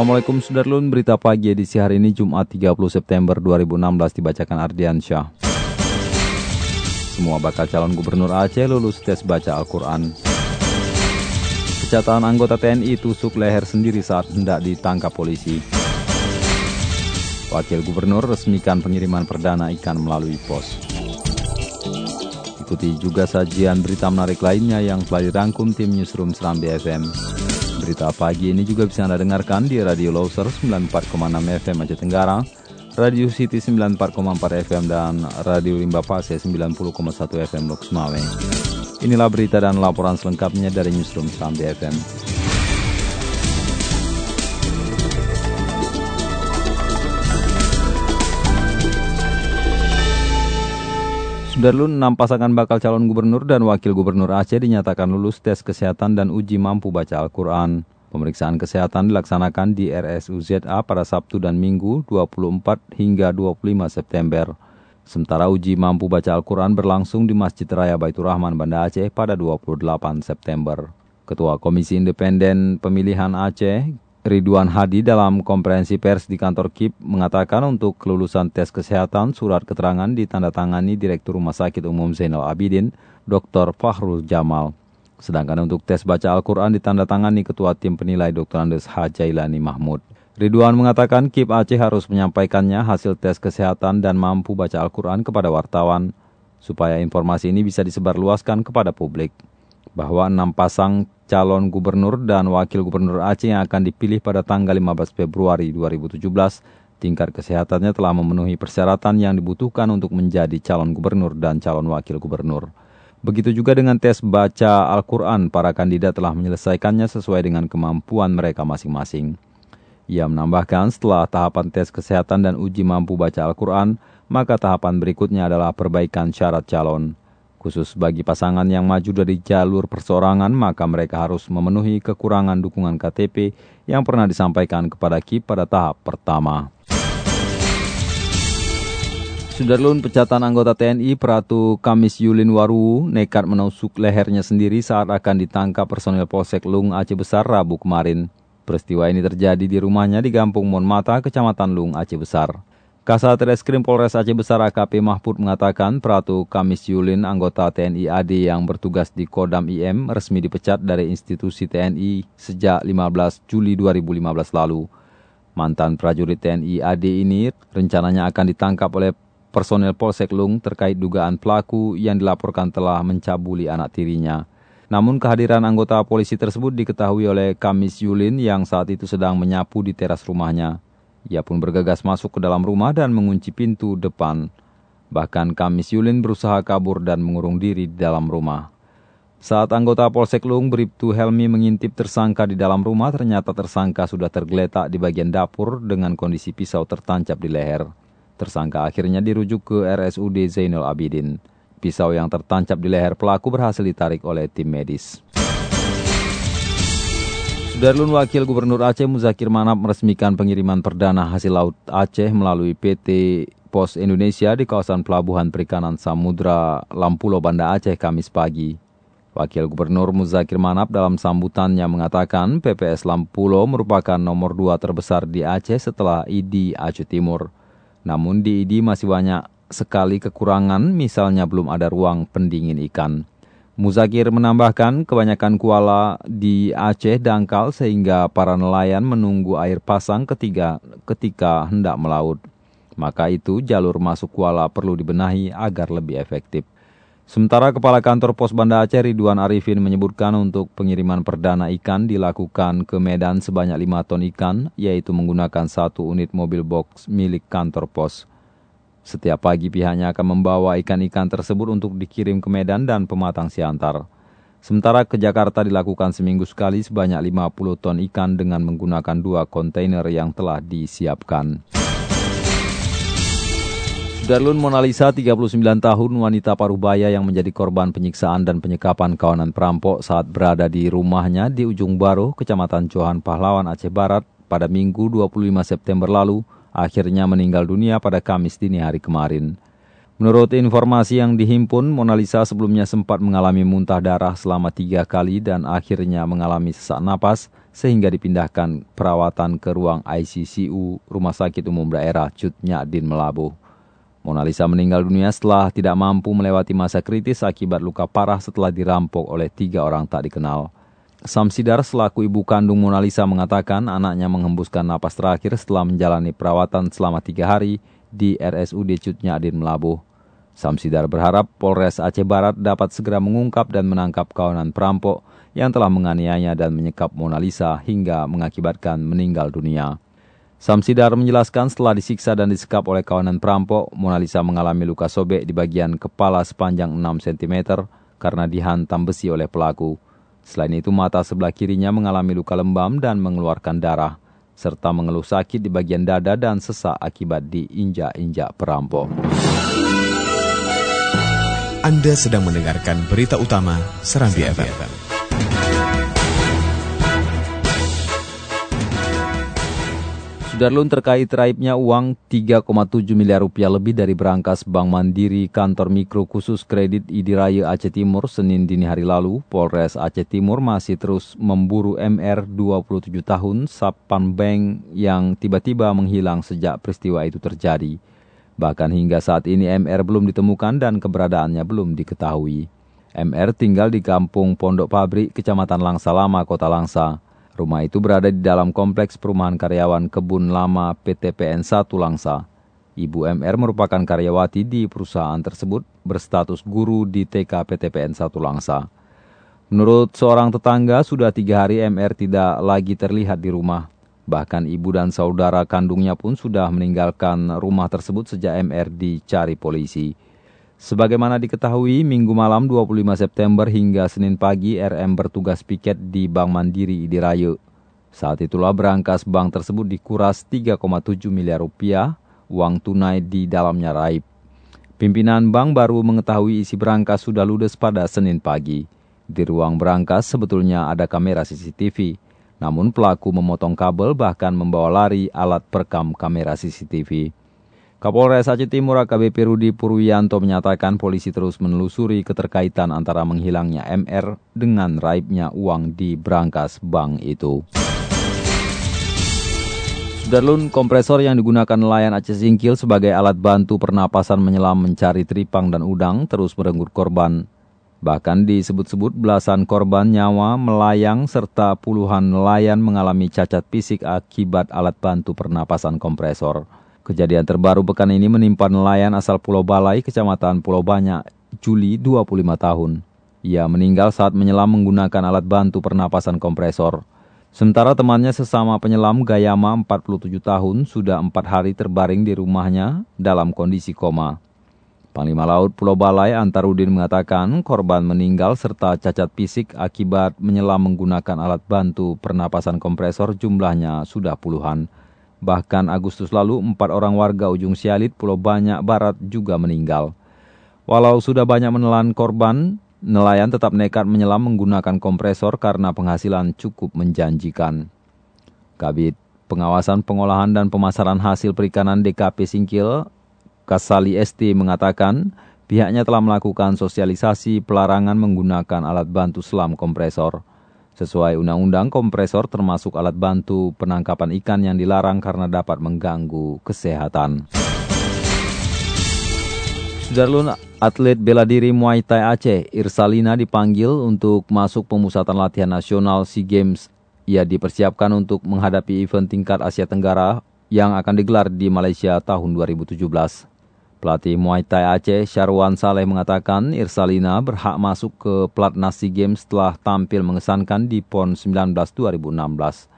Assalamualaikum Sudarlun, berita pagi edisi hari ini Jumat 30 September 2016 dibacakan Ardian Syah. Semua bakal calon gubernur Aceh lulus tes baca Al-Quran. Kecataan anggota TNI tusuk leher sendiri saat hendak ditangkap polisi. Wakil gubernur resmikan pengiriman perdana ikan melalui pos. Ikuti juga sajian berita menarik lainnya yang telah dirangkum tim Newsroom Serambi FM. Berita pagi ini juga bisa Anda dengarkan di Radio Loser 94,6 FM Aceh Tenggara, Radio City 94,4 FM, dan Radio Limba Pase 90,1 FM Lok Sumawe. Inilah berita dan laporan selengkapnya dari Newsroom Serambi FM. Sudarlun, enam pasangan bakal calon gubernur dan wakil gubernur Aceh dinyatakan lulus tes kesehatan dan uji mampu baca Al-Quran. Pemeriksaan kesehatan dilaksanakan di RSUZA pada Sabtu dan Minggu 24 hingga 25 September. Sementara uji mampu baca Al-Quran berlangsung di Masjid Raya Baitur Rahman Banda Aceh pada 28 September. Ketua Komisi Independen Pemilihan Aceh, Ridwan Hadi dalam konferensi pers di kantor KIP mengatakan untuk kelulusan tes kesehatan surat keterangan ditandatangani Direktur Rumah Sakit Umum Zainal Abidin, Dr. Fahrul Jamal. Sedangkan untuk tes baca Al-Quran ditandatangani Ketua Tim Penilai Dr. Andes Hajailani Mahmud. Ridwan mengatakan KIP Aceh harus menyampaikannya hasil tes kesehatan dan mampu baca Al-Quran kepada wartawan, supaya informasi ini bisa disebarluaskan kepada publik bahwa enam pasang calon gubernur dan wakil gubernur Aceh yang akan dipilih pada tanggal 15 Februari 2017, tingkat kesehatannya telah memenuhi persyaratan yang dibutuhkan untuk menjadi calon gubernur dan calon wakil gubernur. Begitu juga dengan tes baca Al-Quran, para kandidat telah menyelesaikannya sesuai dengan kemampuan mereka masing-masing. Ia menambahkan setelah tahapan tes kesehatan dan uji mampu baca Al-Quran, maka tahapan berikutnya adalah perbaikan syarat calon. Khusus bagi pasangan yang maju dari jalur perseorangan, maka mereka harus memenuhi kekurangan dukungan KTP yang pernah disampaikan kepada KIP pada tahap pertama. Sudarlun pecatan anggota TNI Pratu Kamis Yulin Waru nekat menusuk lehernya sendiri saat akan ditangkap personel Polsek Lung Aceh Besar Rabu kemarin. Peristiwa ini terjadi di rumahnya di Kampung Monmata, Kecamatan Lung, Aceh Besar. Kasat Reskrim Polres Aceh Besar AKP Mahfud mengatakan Pratu Kamis Yulin, anggota TNI AD yang bertugas di Kodam IM, resmi dipecat dari institusi TNI sejak 15 Juli 2015 lalu. Mantan prajurit TNI AD ini rencananya akan ditangkap oleh personel Polsek Lung terkait dugaan pelaku yang dilaporkan telah mencabuli anak tirinya. Namun kehadiran anggota polisi tersebut diketahui oleh Kamis Yulin yang saat itu sedang menyapu di teras rumahnya. Ia pun bergegas masuk ke dalam rumah dan mengunci pintu depan. Bahkan Kamis Yulin berusaha kabur dan mengurung diri di dalam rumah. Saat anggota Polsek Lung Bribtu Helmi mengintip tersangka di dalam rumah, ternyata tersangka sudah tergeletak di bagian dapur dengan kondisi pisau tertancap di leher. Tersangka akhirnya dirujuk ke RSUD Zainal Abidin. Pisau yang tertancap di leher pelaku berhasil ditarik oleh tim medis. Sudarlun Wakil Gubernur Aceh Muzakir Manap meresmikan pengiriman perdana hasil laut Aceh melalui PT Pos Indonesia di kawasan Pelabuhan Perikanan Samudra Lampulo Banda Aceh Kamis pagi. Wakil Gubernur Muzakir Manap dalam sambutannya mengatakan PPS Lampulo merupakan nomor dua terbesar di Aceh setelah ID Aceh Timur. Namun di ID masih banyak sekali kekurangan, misalnya belum ada ruang pendingin ikan. Muzakir menambahkan kebanyakan kuala di Aceh dangkal sehingga para nelayan menunggu air pasang ketiga ketika hendak melaut. Maka itu jalur masuk kuala perlu dibenahi agar lebih efektif. Sementara Kepala Kantor Pos Banda Aceh Ridwan Arifin menyebutkan untuk pengiriman perdana ikan dilakukan ke Medan sebanyak 5 ton ikan, yaitu menggunakan satu unit mobil box milik kantor pos. Setiap pagi pihaknya akan membawa ikan-ikan tersebut untuk dikirim ke Medan dan Pematang Siantar. Sementara ke Jakarta dilakukan seminggu sekali sebanyak 50 ton ikan dengan menggunakan dua kontainer yang telah disiapkan. Darlun Monalisa, 39 tahun, wanita parubaya yang menjadi korban penyiksaan dan penyekapan kawanan perampok saat berada di rumahnya di Ujung Baro, Kecamatan Johan Pahlawan, Aceh Barat, pada Minggu 25 September lalu, akhirnya meninggal dunia pada Kamis dini hari kemarin. Menurut informasi yang dihimpun, Mona Lisa sebelumnya sempat mengalami muntah darah selama tiga kali dan akhirnya mengalami sesak napas sehingga dipindahkan perawatan ke ruang ICCU Rumah Sakit Umum Daerah Cut Nyadin Melabuh. Mona Lisa meninggal dunia setelah tidak mampu melewati masa kritis akibat luka parah setelah dirampok oleh tiga orang tak dikenal. Samsidar selaku ibu kandung Mona Lisa mengatakan anaknya menghembuskan napas terakhir setelah menjalani perawatan selama tiga hari di RSUD Cut Nyadin Melabuh. Samsidar berharap Polres Aceh Barat dapat segera mengungkap dan menangkap kawanan perampok yang telah menganiaya dan menyekap Mona Lisa hingga mengakibatkan meninggal dunia. Samsidar menjelaskan setelah disiksa dan disekap oleh kawanan perampok, Mona Lisa mengalami luka sobek di bagian kepala sepanjang 6 cm karena dihantam besi oleh pelaku. Selain itu, mata sebelah kirinya mengalami luka lembam dan mengeluarkan darah, serta mengeluh sakit di bagian dada dan sesak akibat diinjak-injak perampok. Anda sedang mendengarkan berita utama Serambi FM. Sudarlun terkait raibnya uang 3,7 miliar rupiah lebih dari berangkas Bank Mandiri Kantor Mikro Khusus Kredit Idiraya Aceh Timur Senin dini hari lalu, Polres Aceh Timur masih terus memburu MR 27 tahun Sapan Bank yang tiba-tiba menghilang sejak peristiwa itu terjadi. Bahkan hingga saat ini MR belum ditemukan dan keberadaannya belum diketahui. MR tinggal di kampung Pondok Pabrik, Kecamatan Langsa Lama, Kota Langsa. Rumah itu berada di dalam kompleks perumahan karyawan Kebun Lama PTPN 1 Langsa. Ibu MR merupakan karyawati di perusahaan tersebut berstatus guru di TK PTPN 1 Langsa. Menurut seorang tetangga, sudah tiga hari MR tidak lagi terlihat di rumah. Bahkan ibu dan saudara kandungnya pun sudah meninggalkan rumah tersebut sejak MR dicari polisi. Sebagaimana diketahui, minggu malam 25 September hingga Senin pagi RM bertugas piket di Bank Mandiri di Rayu. Saat itulah berangkas bank tersebut dikuras 3,7 miliar rupiah, uang tunai di dalamnya raib. Pimpinan bank baru mengetahui isi berangkas sudah ludes pada Senin pagi. Di ruang berangkas sebetulnya ada kamera CCTV. Namun pelaku memotong kabel bahkan membawa lari alat perekam kamera CCTV. Kapolres Aceh Timur AKBP Rudi Purwianto menyatakan polisi terus menelusuri keterkaitan antara menghilangnya MR dengan raibnya uang di brankas bank itu. Sudarlun, kompresor yang digunakan nelayan Aceh Singkil sebagai alat bantu pernapasan menyelam mencari tripang dan udang terus merenggut korban Bahkan disebut-sebut belasan korban nyawa melayang serta puluhan nelayan mengalami cacat fisik akibat alat bantu pernapasan kompresor. Kejadian terbaru pekan ini menimpa nelayan asal Pulau Balai, Kecamatan Pulau Banyak, Juli 25 tahun. Ia meninggal saat menyelam menggunakan alat bantu pernapasan kompresor. Sementara temannya sesama penyelam Gayama 47 tahun sudah empat hari terbaring di rumahnya dalam kondisi koma. Panglima Laut Pulau Balai Antarudin mengatakan korban meninggal serta cacat fisik akibat menyelam menggunakan alat bantu pernapasan kompresor jumlahnya sudah puluhan. Bahkan Agustus lalu empat orang warga Ujung Sialit Pulau Banyak Barat juga meninggal. Walau sudah banyak menelan korban, nelayan tetap nekat menyelam menggunakan kompresor karena penghasilan cukup menjanjikan. Kabit Pengawasan Pengolahan dan Pemasaran Hasil Perikanan DKP Singkil Kasali ST mengatakan pihaknya telah melakukan sosialisasi pelarangan menggunakan alat bantu selam kompresor. Sesuai undang-undang, kompresor termasuk alat bantu penangkapan ikan yang dilarang karena dapat mengganggu kesehatan. Sudarlun atlet bela diri Muay Thai Aceh, Irsalina dipanggil untuk masuk pemusatan latihan nasional SEA Games. Ia dipersiapkan untuk menghadapi event tingkat Asia Tenggara yang akan digelar di Malaysia tahun 2017. Pelatih Muay Thai Aceh Syarwan Saleh mengatakan Irsalina berhak masuk ke Platnas SEA Games setelah tampil mengesankan di PON 19 2016.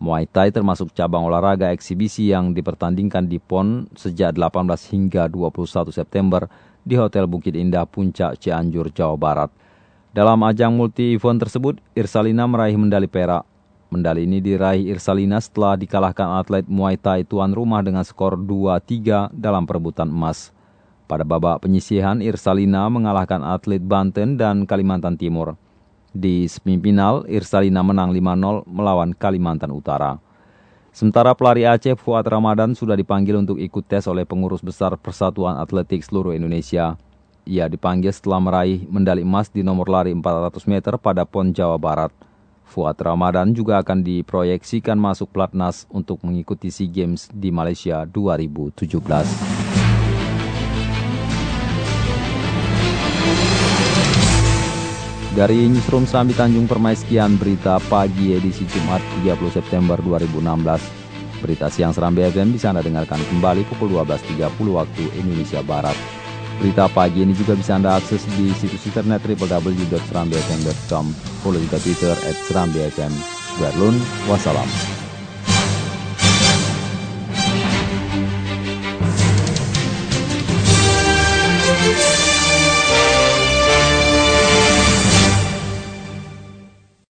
Muay Thai termasuk cabang olahraga eksibisi yang dipertandingkan di PON sejak 18 hingga 21 September di Hotel Bukit Indah Puncak Cianjur, Jawa Barat. Dalam ajang multi-event tersebut, Irsalina meraih medali perak. Medali ini diraih Irsalina setelah dikalahkan atlet Muay Thai tuan rumah dengan skor 2-3 dalam perebutan emas. Pada babak penyisihan, Irsalina mengalahkan atlet Banten dan Kalimantan Timur. Di semifinal, Irsalina menang 5-0 melawan Kalimantan Utara. Sementara pelari Aceh Fuad Ramadan sudah dipanggil untuk ikut tes oleh pengurus besar Persatuan Atletik seluruh Indonesia. Ia dipanggil setelah meraih medali emas di nomor lari 400 meter pada PON Jawa Barat. Fuad Ramadan juga akan diproyeksikan masuk pelatnas untuk mengikuti SEA Games di Malaysia 2017. Dari Newsroom Sambi Tanjung Permai sekian berita pagi edisi Jumat 30 September 2016. Berita siang Seram BFM bisa Anda dengarkan kembali pukul 12.30 waktu Indonesia Barat. Berita pagi ini juga bisa Anda akses di situs internet www.serambfm.com. Follow juga Twitter at. Berlun, wassalam.